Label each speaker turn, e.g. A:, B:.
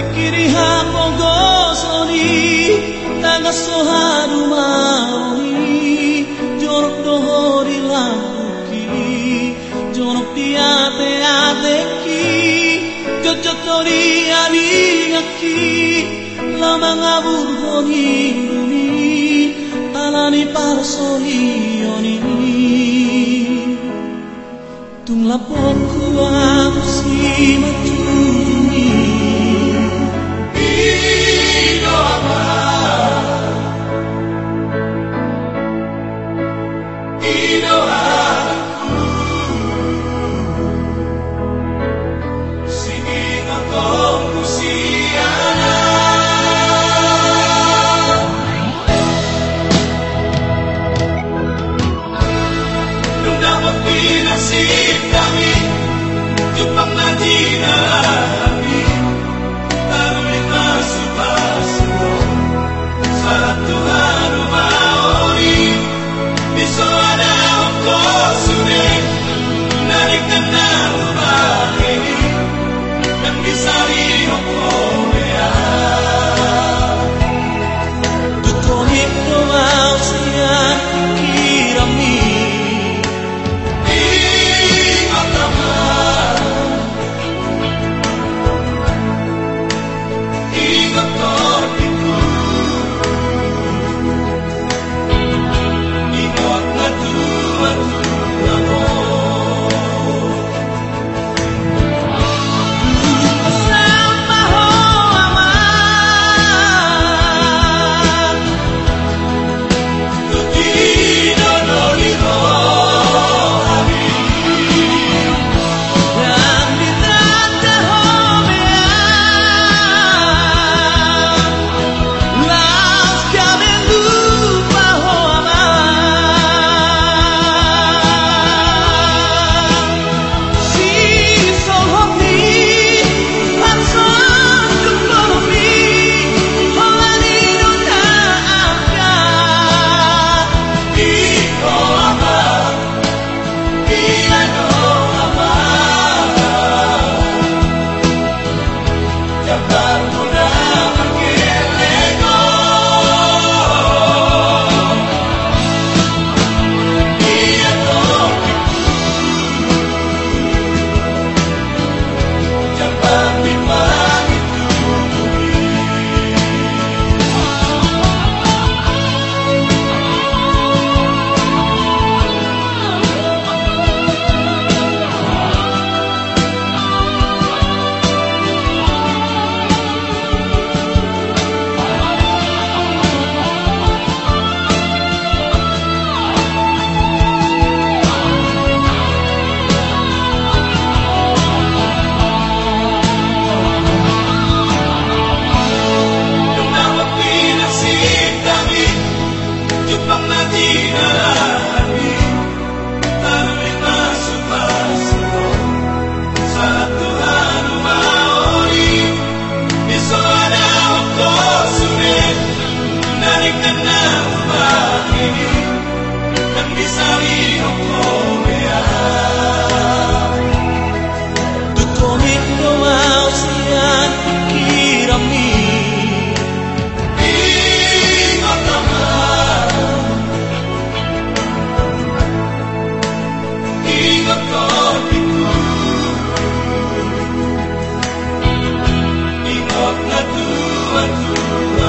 A: kiri hapogo soni taga soharu maoni jorok dohori lampuki jorok diate ate ki jojo tori ani aki lama ngabur honi duni alani parsoli oni tung lapor kuang si
B: nasib kami Jepang Madinah Lord.